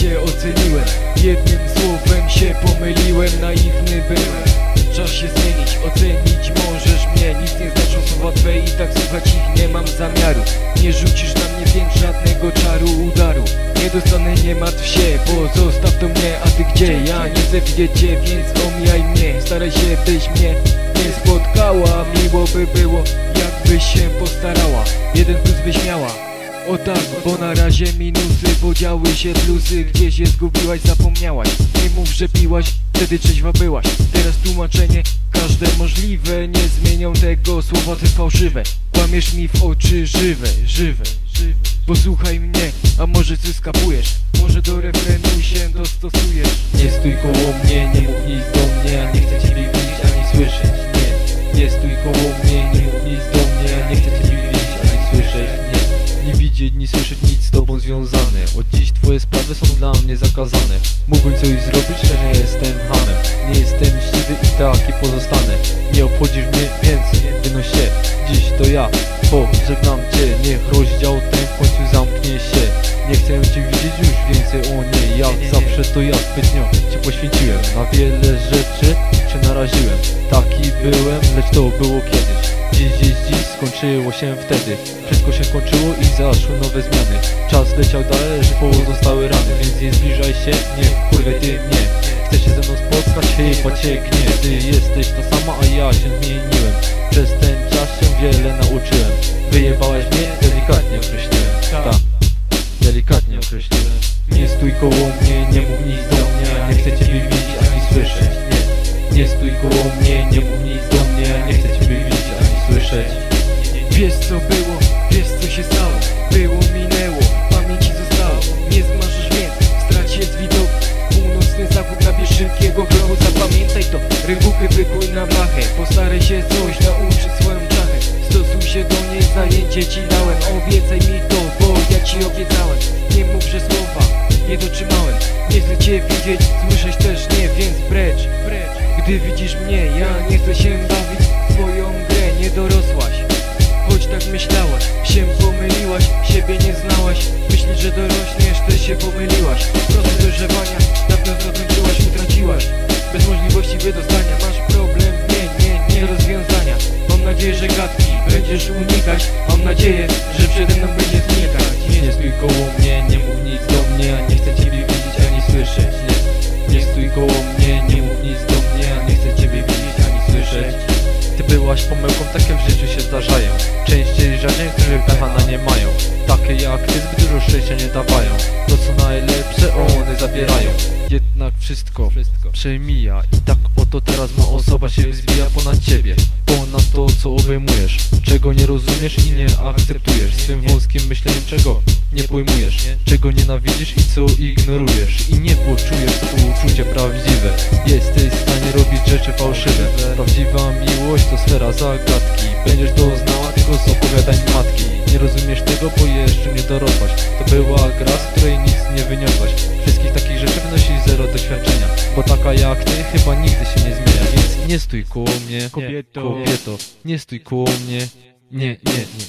cię oceniłem. Jednym słowem się pomyliłem, naiwny byłem. Czas się zmienić, ocenić możesz mnie. Nic nie znaczą słowa twe i tak słuchać ich nie mam zamiaru. Nie rzucisz na mnie więc żadnego czaru udaru. Nie dostanę, nie martw się, pozostaw to mnie A ty gdzie? Ja nie chcę widzieć cię, więc omijaj mnie. Staraj się, byś mnie nie spotkała. Miło by było, jakbyś się postarała. Jeden plus byś miała o tak, bo na razie minusy Podziały się plusy, gdzie się zgubiłaś, zapomniałaś. Nie mów, że piłaś, wtedy trzeźwa byłaś. Teraz tłumaczenie, każde możliwe. Nie zmienią tego słowa te fałszywe. Kłamiesz mi w oczy żywe, żywe, żywe. Posłuchaj mnie, a może ty skapujesz? Może do refrenu się dostosujesz? Nie stój koło mnie, nie mów nic do mnie nie chcę ciebie widzieć ani słyszeć. Nie, nie stój koło mnie, nie mów nic do mnie nie chcę ciebie widzieć słyszeć nic z tobą związane. Od dziś twoje sprawy są dla mnie zakazane. Mógłbym coś zrobić, że nie jestem hamem Nie jestem siwy i taki pozostanę Nie obchodzisz mnie, więc wynoś się. Dziś to ja, pożegnam cię. Niech rozdział ten w końcu zamknie się. Nie chcę cię widzieć już więcej, o nie Jak zawsze to ja zbytnio cię poświęciłem. Na wiele rzeczy się naraziłem. Taki byłem, lecz to było kiedyś. Dziś, dziś, dziś skończyło się wtedy. Wszystko się kończyło i zaszły nowe zmiany. Czas leciał dalej, że pozostały rany Więc nie zbliżaj się, nie, kurwę ty nie. Chcę się ze mną spotkać, chyba cię Ty jesteś ta sama, a ja się zmieniłem. Przez ten czas się wiele nauczyłem. Wyjebałeś mnie, delikatnie określiłem. Tak, delikatnie określiłem. Nie stój koło mnie, nie mów nic do mnie. Nie chcę ciebie widzieć ani słyszeć. Nie, nie stój koło mnie, nie mów nic do mnie. Nie chcę ciebie widzieć ani słyszeć Wiesz co było, wiesz co się stało. Było, minęło, pamięci zostało. Nie zmarzysz więc, strać się z widoku Północny zachód nabierz szybkiego kroku Zapamiętaj to, rynbuchy wykuj na blachę Postaraj się coś nauczyć swoją czachę Stosuj się do niej, zajęcie ci dałem. Obiecaj mi to, bo ja ci obiecałem. Nie mów, że słowa nie dotrzymałem. Nie chcę cię widzieć, słyszeć też nie, więc precz, precz Gdy widzisz mnie, ja nie chcę się bawić. W Twoją grę, nie dorosłaś tak myślałaś, się pomyliłaś, siebie nie znałaś. Myślisz, że dorośniesz, też się pomyliłaś. Proces dojrzewania, dawno zakończyłaś, utraciłaś. Bez możliwości wydostania, masz problem, nie, nie, nie do rozwiązania. Mam nadzieję, że gadki będziesz unikać. Mam nadzieję, że przede mną będzie znikać. Nie stój koło mnie, nie mów nic do mnie A nie chcę ciebie widzieć ani słyszeć. Nie, nie stój koło mnie, nie mów nic do mnie A nie chcę ciebie widzieć ani słyszeć. Ty byłaś pomyłką, takie w życiu się zdarzają nie mają. Takie jak ty zbyt dużo szczęścia nie dawają. To co najlepsze one zabierają. Jednak wszystko, wszystko przemija I tak oto teraz ma osoba się wzbija ponad ciebie. Ponad to co obejmujesz. Czego nie rozumiesz i nie akceptujesz. Swym wąskim myśleniem czego nie pojmujesz. Czego nienawidzisz i co ignorujesz. I nie poczujesz to uczucie prawdziwe. Jesteś rzeczy fałszywe Prawdziwa miłość to sfera zagadki. Będziesz doznała tylko z opowiadań matki. Nie rozumiesz tego, bo jeszcze nie dorosłaś. To była gra, z której nic nie wyniosłaś. Wszystkich takich rzeczy wynosisz zero doświadczenia Bo taka jak ty chyba nigdy się nie zmienia. Więc nie stój koło mnie, Kobieto. kobieto Nie stój koło mnie. Nie, nie,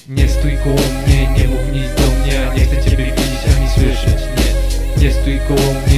nie, nie stój koło mnie, nie mów nic do mnie a Nie chcę ciebie widzieć ani słyszeć. Nie, nie stój koło mnie,